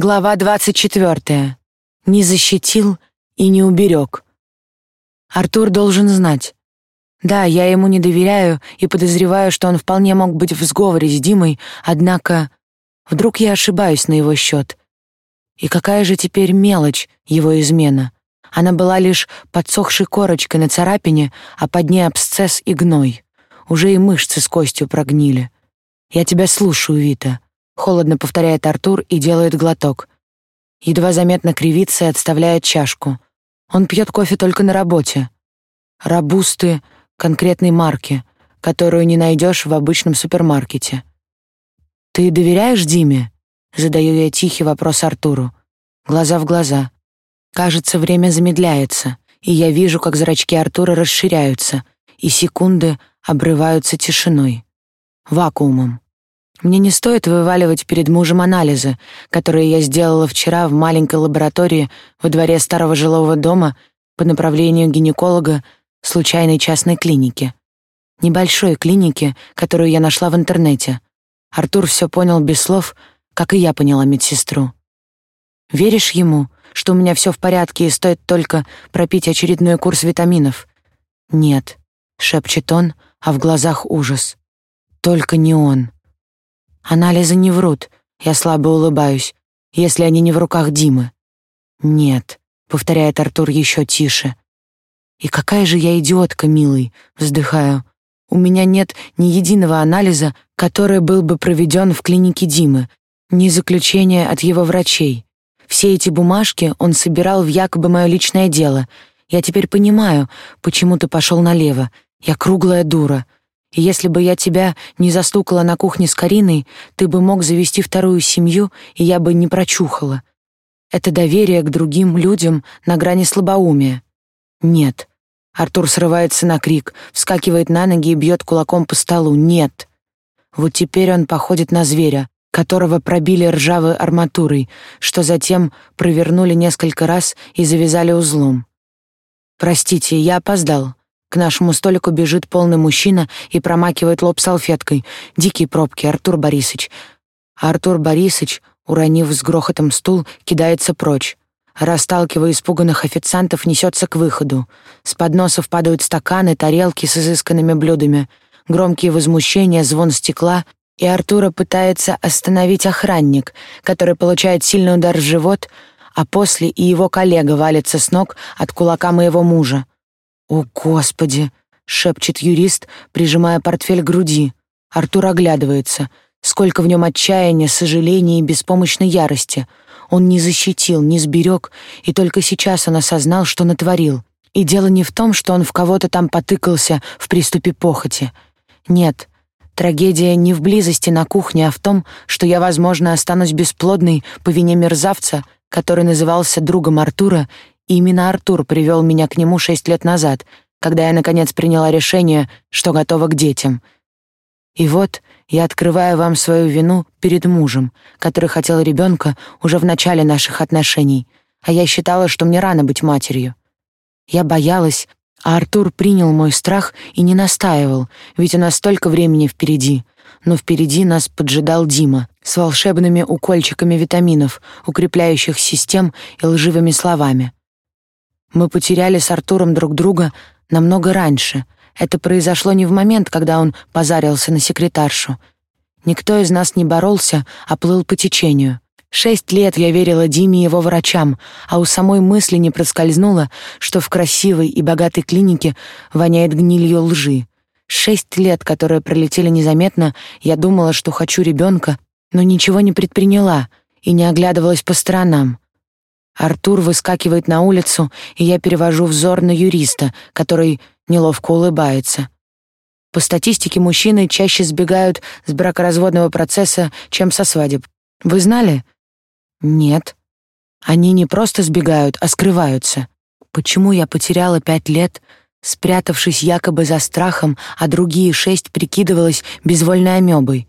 Глава 24. Не защитил и не уберег. Артур должен знать. Да, я ему не доверяю и подозреваю, что он вполне мог быть в сговоре с Димой, однако вдруг я ошибаюсь на его счет. И какая же теперь мелочь его измена? Она была лишь подсохшей корочкой на царапине, а под ней абсцесс и гной. Уже и мышцы с костью прогнили. Я тебя слушаю, Вита. Холодно повторяет Артур и делает глоток. Едва заметно кривится и отставляет чашку. Он пьет кофе только на работе. Робусты конкретной марки, которую не найдешь в обычном супермаркете. Ты доверяешь Диме? Задаю я тихий вопрос Артуру. Глаза в глаза. Кажется, время замедляется, и я вижу, как зрачки Артура расширяются, и секунды обрываются тишиной, вакуумом. Мне не стоит вываливать перед мужем анализы, которые я сделала вчера в маленькой лаборатории во дворе старого жилого дома по направлению гинеколога случайной частной клиники. Небольшой клиники, которую я нашла в интернете. Артур все понял без слов, как и я поняла медсестру. Веришь ему, что у меня все в порядке и стоит только пропить очередной курс витаминов? Нет, шепчет он, а в глазах ужас. Только не он. Анализы не врут. Я слабо улыбаюсь. Если они не в руках Димы. Нет, повторяет Артур еще тише. И какая же я идиотка, милый, вздыхаю. У меня нет ни единого анализа, который был бы проведен в клинике Димы, ни заключения от его врачей. Все эти бумажки он собирал в якобы мое личное дело. Я теперь понимаю, почему ты пошел налево. Я круглая дура. Если бы я тебя не застукала на кухне с Кариной, ты бы мог завести вторую семью, и я бы не прочухала. Это доверие к другим людям на грани слабоумия. Нет. Артур срывается на крик, вскакивает на ноги и бьет кулаком по столу. Нет. Вот теперь он походит на зверя, которого пробили ржавой арматурой, что затем провернули несколько раз и завязали узлом. Простите, я опоздал. К нашему столику бежит полный мужчина и промакивает лоб салфеткой. Дикие пробки, Артур Борисович. Артур Борисович, уронив с грохотом стул, кидается прочь. Расталкивая испуганных официантов, несется к выходу. С подносов падают стаканы, тарелки с изысканными блюдами. Громкие возмущения, звон стекла, и Артура пытается остановить охранник, который получает сильный удар в живот, а после и его коллега валится с ног от кулака моего мужа. «О, Господи!» — шепчет юрист, прижимая портфель к груди. Артур оглядывается. Сколько в нем отчаяния, сожаления и беспомощной ярости. Он не защитил, не сберег, и только сейчас он осознал, что натворил. И дело не в том, что он в кого-то там потыкался в приступе похоти. Нет, трагедия не в близости на кухне, а в том, что я, возможно, останусь бесплодной по вине мерзавца, который назывался другом Артура именно Артур привел меня к нему шесть лет назад, когда я, наконец, приняла решение, что готова к детям. И вот я открываю вам свою вину перед мужем, который хотел ребенка уже в начале наших отношений, а я считала, что мне рано быть матерью. Я боялась, а Артур принял мой страх и не настаивал, ведь у нас столько времени впереди. Но впереди нас поджидал Дима с волшебными укольчиками витаминов, укрепляющих систем и лживыми словами. Мы потеряли с Артуром друг друга намного раньше. Это произошло не в момент, когда он позарился на секретаршу. Никто из нас не боролся, а плыл по течению. Шесть лет я верила Диме и его врачам, а у самой мысли не проскользнуло, что в красивой и богатой клинике воняет гнилью лжи. Шесть лет, которые пролетели незаметно, я думала, что хочу ребенка, но ничего не предприняла и не оглядывалась по сторонам. Артур выскакивает на улицу, и я перевожу взор на юриста, который неловко улыбается. По статистике, мужчины чаще сбегают с бракоразводного процесса, чем со свадеб. Вы знали? Нет. Они не просто сбегают, а скрываются. Почему я потеряла пять лет, спрятавшись якобы за страхом, а другие шесть прикидывалась безвольной амебой?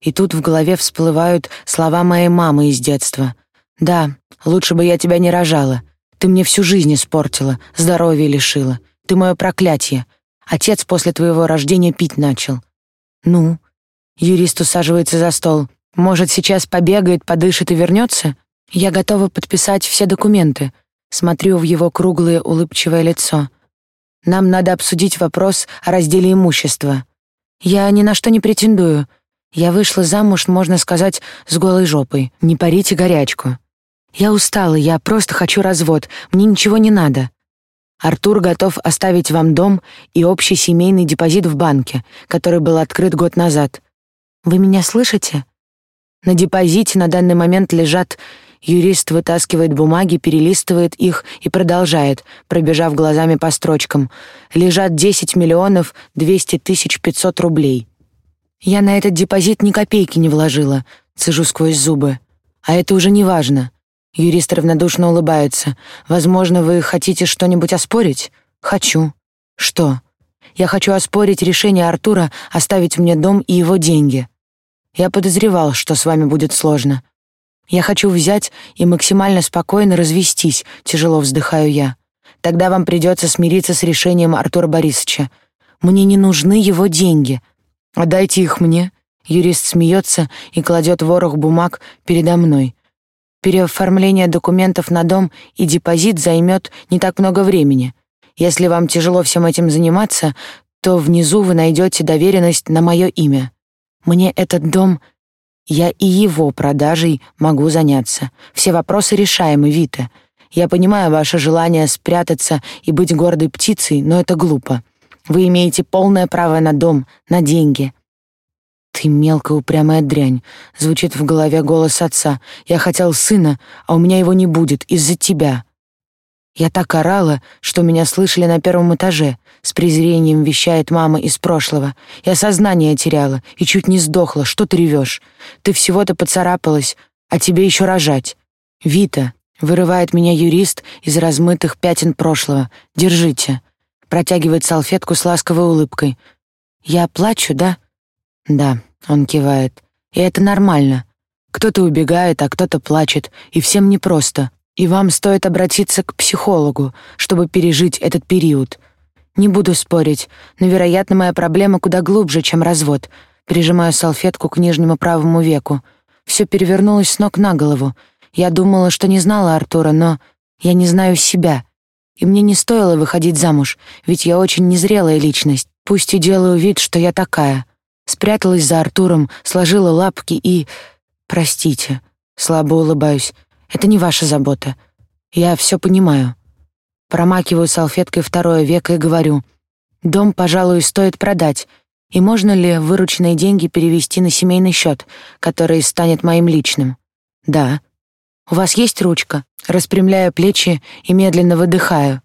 И тут в голове всплывают слова моей мамы из детства. Да, лучше бы я тебя не рожала. Ты мне всю жизнь испортила, здоровье лишила. Ты мое проклятие. Отец после твоего рождения пить начал. Ну, юрист усаживается за стол. Может, сейчас побегает, подышит и вернется? Я готова подписать все документы. Смотрю в его круглое улыбчивое лицо. Нам надо обсудить вопрос о разделе имущества. Я ни на что не претендую. Я вышла замуж, можно сказать, с голой жопой. Не парите горячку. Я устала, я просто хочу развод. Мне ничего не надо. Артур готов оставить вам дом и общий семейный депозит в банке, который был открыт год назад. Вы меня слышите? На депозите на данный момент лежат Юрист вытаскивает бумаги, перелистывает их и продолжает, пробежав глазами по строчкам. Лежат 10 миллионов 200 тысяч 500 рублей. Я на этот депозит ни копейки не вложила, цежу сквозь зубы. А это уже не важно. Юрист равнодушно улыбается. Возможно, вы хотите что-нибудь оспорить? Хочу. Что? Я хочу оспорить решение Артура оставить мне дом и его деньги. Я подозревал, что с вами будет сложно. Я хочу взять и максимально спокойно развестись, тяжело вздыхаю я. Тогда вам придется смириться с решением Артура Борисовича. Мне не нужны его деньги. Отдайте их мне. Юрист смеется и кладет ворох бумаг передо мной. Переоформление документов на дом и депозит займет не так много времени. Если вам тяжело всем этим заниматься, то внизу вы найдете доверенность на мое имя. Мне этот дом я и его продажей могу заняться. Все вопросы решаемы, Вита. Я понимаю ваше желание спрятаться и быть гордой птицей, но это глупо. Вы имеете полное право на дом, на деньги. Ты мелкая упрямая дрянь, звучит в голове голос отца. Я хотел сына, а у меня его не будет из-за тебя. Я так орала, что меня слышали на первом этаже. С презрением вещает мама из прошлого. Я сознание теряла и чуть не сдохла. Что ты ревешь? Ты всего-то поцарапалась, а тебе еще рожать. Вита, вырывает меня юрист из размытых пятен прошлого. Держите. Протягивает салфетку с ласковой улыбкой. Я плачу, да? Да, он кивает. И это нормально. Кто-то убегает, а кто-то плачет, и всем непросто. И вам стоит обратиться к психологу, чтобы пережить этот период. Не буду спорить, но, вероятно, моя проблема куда глубже, чем развод. Прижимаю салфетку к нижнему правому веку. Все перевернулось с ног на голову. Я думала, что не знала Артура, но я не знаю себя. И мне не стоило выходить замуж, ведь я очень незрелая личность. Пусть и делаю вид, что я такая. Спряталась за Артуром, сложила лапки и... Простите. Слабо улыбаюсь. Это не ваша забота. Я все понимаю. Промакиваю салфеткой второе веко и говорю: "Дом, пожалуй, стоит продать. И можно ли вырученные деньги перевести на семейный счет, который станет моим личным?" "Да." "У вас есть ручка?" Распрямляю плечи и медленно выдыхаю.